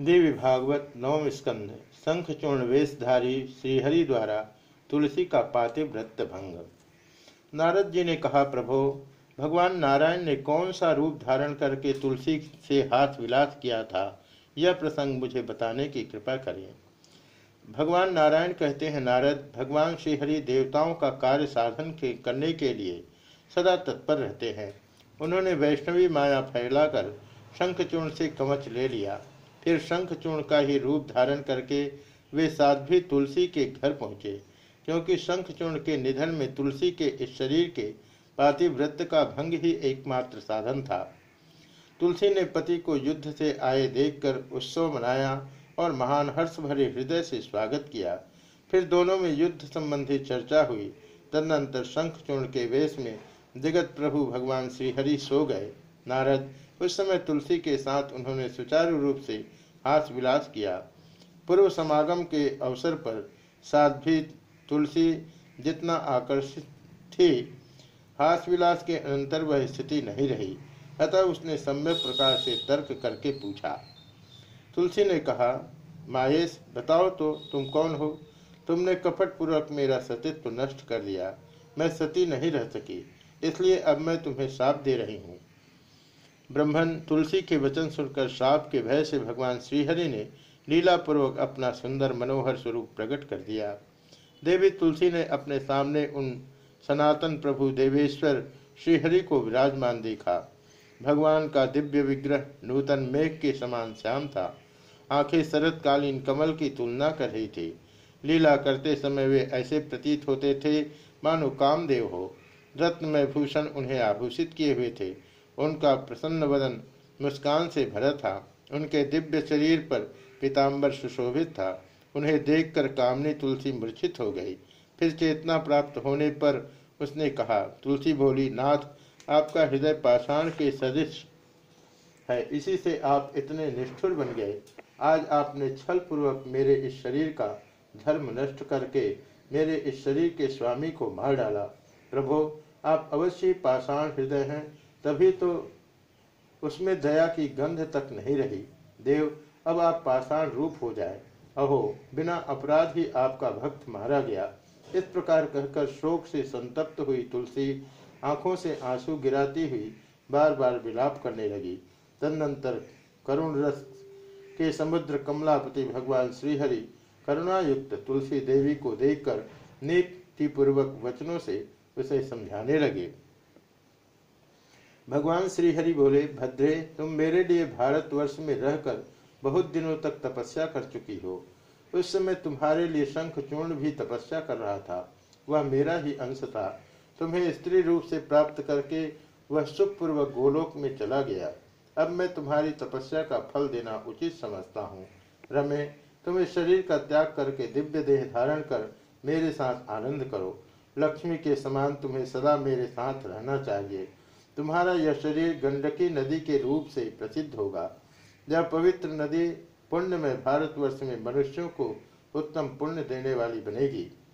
देवी भागवत नवम स्कंध शंखचूर्ण वेशधारी श्रीहरि द्वारा तुलसी का पाते व्रत भंग। नारद जी ने कहा, प्रभो, भगवान नारायण ने कौन सा रूप धारण करके तुलसी से हाथ विलास किया था? यह प्रसंग मुझे बताने की कृपा करें। भगवान नारायण कहते हैं, नारद, भगवान श्रीहरि देवताओं का कार्य साधन के करने के लिए सदा तत्पर रहते हैं। उन्होंने वैष्णवी माया फैलाकर शंखचूर्ण से कवच ले लिया। फिर शंखचूर्ण का ही रूप धारण करके वे साध्वी तुलसी के घर पहुँचे, क्योंकि शंखचूर्ण के निधन में तुलसी के इस शरीर के पातिव्रत का भंग ही एकमात्र साधन था। तुलसी ने पति को युद्ध से आए देखकर उत्सव मनाया और महान हर्ष भरे हृदय से स्वागत किया। फिर दोनों में युद्ध संबंधी चर्चा हुई। तदनंतर शंखचूर्ण के वेश में जगत प्रभु भगवान श्रीहरि सो गए। नारद, उस समय तुलसी के साथ उन्होंने सुचारू रूप से हास विलास किया। पूर्व समागम के अवसर पर साध्वी तुलसी जितना आकर्षित थी हास विलास के अंतर वह स्थिति नहीं रही। अतः उसने सम्यक प्रकार से तर्क करके पूछा। तुलसी ने कहा, माहेश, बताओ तो तुम कौन हो? तुमने कपटपूर्वक मेरा सतीत्व नष्ट कर दिया मैं सती नहीं रह सकी, इसलिए अब मैं तुम्हें साप दे रही हूँ। ब्रह्मण तुलसी के वचन सुनकर साप के भय से भगवान श्रीहरि ने लीलापूर्वक अपना सुंदर मनोहर स्वरूप प्रकट कर दिया। देवी तुलसी ने अपने सामने उन सनातन प्रभु देवेश्वर श्रीहरि को विराजमान देखा। भगवान का दिव्य विग्रह नूतन मेघ के समान श्याम था। आँखें शरतकालीन कमल की तुलना कर रही थी। लीला करते समय वे ऐसे प्रतीत होते थे, मानो कामदेव हो। रत्न में भूषण उन्हें आभूषित किए हुए थे। उनका प्रसन्न वदन मुस्कान से भरा था। उनके दिव्य शरीर पर पीताम्बर सुशोभित था। उन्हें देखकर कामनी तुलसी मूर्छित हो गई। फिर चेतना प्राप्त होने पर उसने कहा, तुलसी बोली, नाथ, आपका हृदय पाषाण के सदृश है। इसी से आप इतने निष्ठुर बन गए। आज आपने छल पूर्वक मेरे इस शरीर का धर्म नष्ट करके मेरे इस शरीर के स्वामी को मार डाला। प्रभो, आप अवश्य पाषाण हृदय हैं। तभी तो उसमें दया की गंध तक नहीं रही। देव, अब आप पाषाण रूप हो जाए। अहो, बिना अपराध ही आपका भक्त मारा गया। इस प्रकार कहकर शोक से संतप्त हुई तुलसी आँखों से आँसू गिराती हुई बार बार विलाप करने लगी। तदनंतर करुण रस के समुद्र कमलापति भगवान श्रीहरि करुणायुक्त तुलसी देवी को देखकर नीतिपूर्वक वचनों से उसे समझाने लगे। भगवान श्री हरि बोले, भद्रे, तुम मेरे लिए भारतवर्ष में रहकर बहुत दिनों तक तपस्या कर चुकी हो। उस समय तुम्हारे लिए शंख चूर्ण भी तपस्या कर रहा था। वह मेरा ही अंश था। तुम्हें स्त्री रूप से प्राप्त करके वह सुखपूर्वक गोलोक में चला गया। अब मैं तुम्हारी तपस्या का फल देना उचित समझता हूँ। रमे तुम इस शरीर का त्याग करके दिव्य देह धारण कर मेरे साथ आनंद करो। लक्ष्मी के समान तुम्हें सदा मेरे साथ रहना चाहिए। तुम्हारा यह शरीर गंडकी नदी के रूप से प्रसिद्ध होगा। यह पवित्र नदी पुण्य में, भारतवर्ष में मनुष्यों को उत्तम पुण्य देने वाली बनेगी।